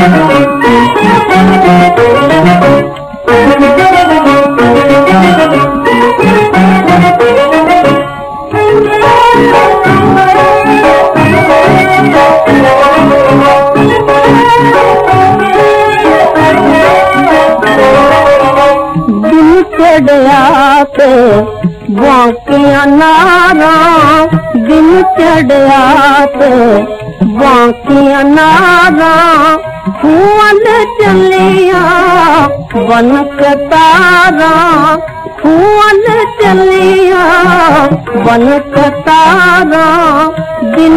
चढ़िया पे नारा दिन चढ़िया फूल चलिया वन का फूल चलिया बन कारा दिन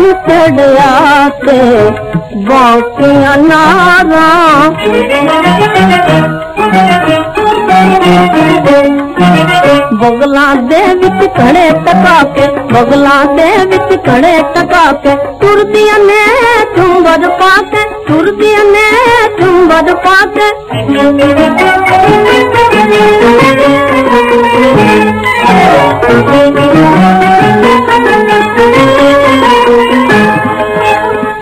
बाकिया नारा ड़े टे बगला देच करे तुरदियूं वॾा तुरदियूं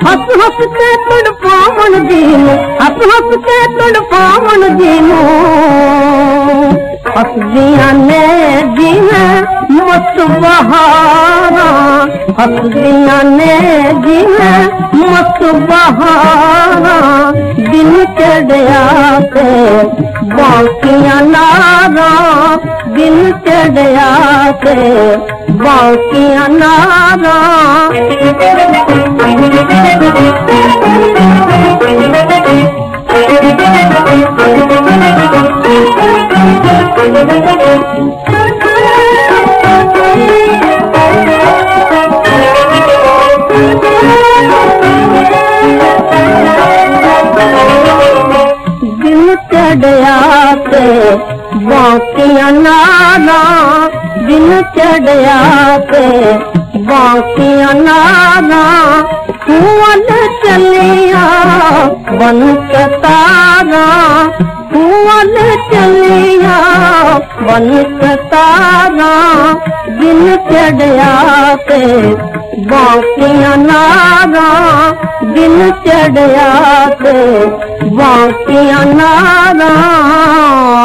असांखे तुड़ पाम दीनू असांखे तुड़ पाम दीनू मत बहारा जीना मत बहारा दिन चढ़िया नारा दिन नया ते बाकीअ नारा चढ़िया ते बाकीअ नगा दिल चढ़िया ते बाकियूं चलियां बन कल चलियां बन कागा दिन चढ़िया ते बाकीअ दिन चढ़िया वाकिया नारा